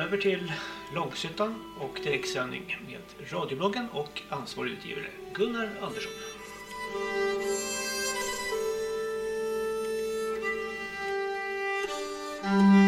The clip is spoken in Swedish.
över till Långshyttan och direktsändning med radiobloggen och ansvarig utgivare Gunnar Andersson. Thank